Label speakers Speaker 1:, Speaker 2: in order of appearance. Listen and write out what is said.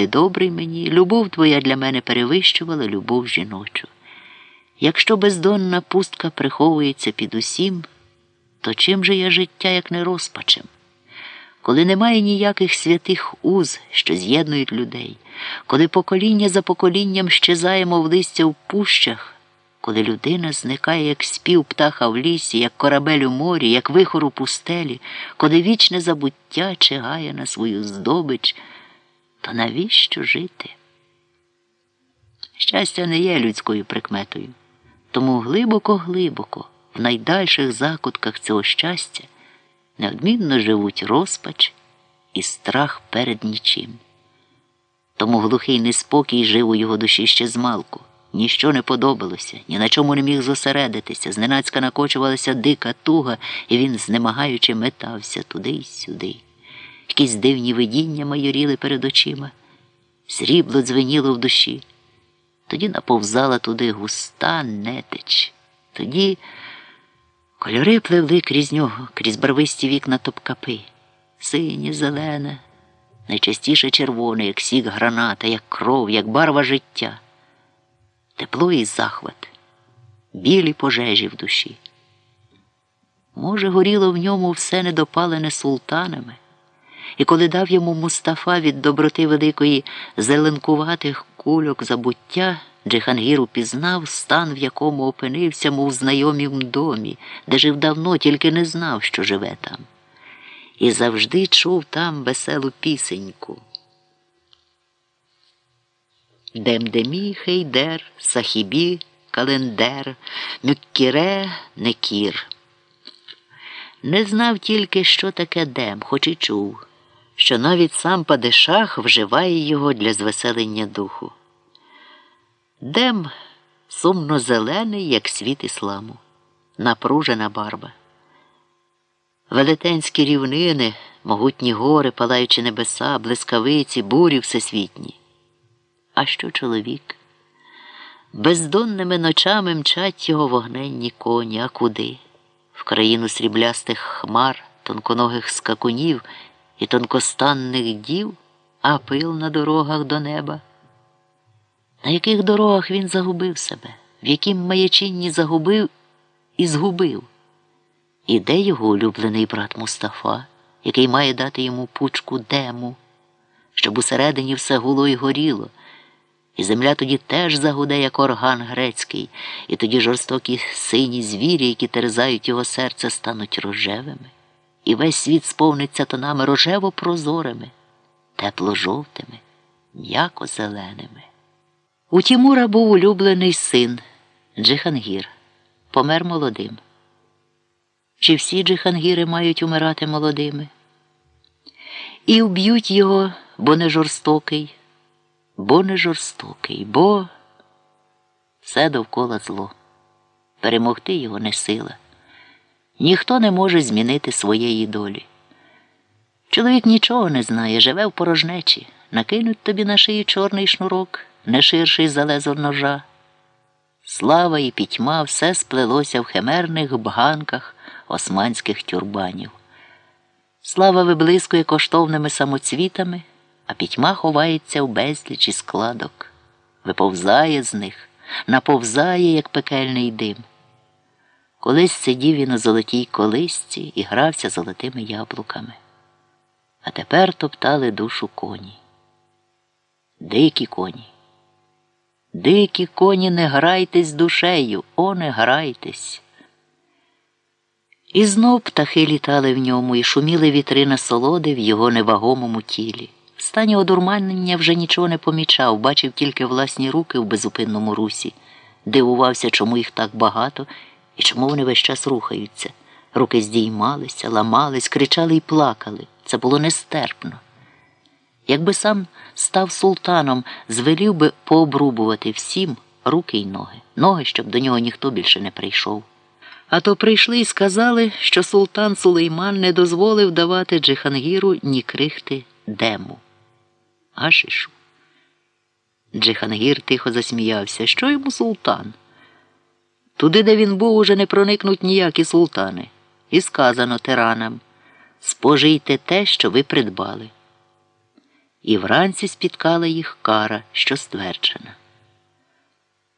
Speaker 1: ти добрий мені, любов твоя для мене перевищувала любов жіночу. Якщо бездонна пустка приховується під усім, то чим же є життя, як не розпачем? Коли немає ніяких святих уз, що з'єднують людей, коли покоління за поколінням щезаємо в листя в пущах, коли людина зникає, як спів птаха в лісі, як корабель у морі, як вихор у пустелі, коли вічне забуття чигає на свою здобич, то навіщо жити? Щастя не є людською прикметою, тому глибоко-глибоко, в найдальших закутках цього щастя, неодмінно живуть розпач і страх перед нічим. Тому глухий неспокій жив у його душі ще змалку. Ніщо не подобалося, ні на чому не міг зосередитися. Зненацька накочувалася дика туга, і він, знемагаючи, метався туди й сюди. Якісь дивні видіння майоріли перед очима, срібло дзвеніло в душі. Тоді наповзала туди густа нетич. Тоді кольори пливли крізь нього, крізь барвисті вікна топкапи. Синє, зелене, найчастіше червоне, як сік граната, як кров, як барва життя тепло і захват, білі пожежі в душі. Може, горіло в ньому все недопалене султанами, і коли дав йому Мустафа від доброти великої зеленкуватих кульок забуття, Джихангір упізнав стан, в якому опинився, мов знайомім домі, де жив давно, тільки не знав, що живе там, і завжди чув там веселу пісеньку. Демдемі Хейдер, Сахібі, Календер, Мюккіре, Некір. Не знав тільки, що таке дем, хоч і чув, що навіть сам Падишах вживає його для звеселення духу. Дем сумно зелений, як світ ісламу, напружена барва. Велетенські рівнини, могутні гори, палаючі небеса, блискавиці, бурі всесвітні. А що чоловік? Бездонними ночами мчать його вогненні коні, а куди? В країну сріблястих хмар, тонконогих скакунів і тонкостанних дів, а пил на дорогах до неба. На яких дорогах він загубив себе, в яким маячинні загубив і згубив? І де його улюблений брат Мустафа, який має дати йому пучку дему, щоб усередині все гуло й горіло. І земля тоді теж загуде, як орган грецький, і тоді жорстокі сині звірі, які терзають його серце, стануть рожевими, і весь світ сповниться тонами рожево прозорими, тепло-жовтими, м'яко зеленими. У Тімура був улюблений син Джихангір, помер молодим. Чи всі джихангіри мають умирати молодими? І вб'ють його, бо не жорстокий бо не жорстокий, бо все довкола зло. Перемогти його не сила. Ніхто не може змінити своєї долі. Чоловік нічого не знає, живе в порожнечі, накинуть тобі на шиї чорний шнурок, не ширший за лезо ножа. Слава і пітьма все сплелося в химерних бганках османських тюрбанів. Слава виблискує коштовними самоцвітами а пітьма ховається в безлічі складок, виповзає з них, наповзає, як пекельний дим. Колись сидів він у золотій колисці і грався золотими яблуками, а тепер топтали душу коні. Дикі коні. Дикі коні, не грайтесь душею, о, не грайтесь. І знов птахи літали в ньому і шуміли вітри на солоди в його невагомому тілі. В стані одурманення вже нічого не помічав, бачив тільки власні руки в безупинному русі, дивувався, чому їх так багато і чому вони весь час рухаються. Руки здіймалися, ламались, кричали і плакали. Це було нестерпно. Якби сам став султаном, звелів би пообрубувати всім руки й ноги, ноги, щоб до нього ніхто більше не прийшов. А то прийшли і сказали, що султан Сулейман не дозволив давати Джихангіру ні крихти дему. Гашишу. Джихангір тихо засміявся. Що йому султан? Туди, де він був, уже не проникнуть ніякі султани. І сказано тиранам спожийте те, що ви придбали. і вранці спіткала їх кара, що стверджена.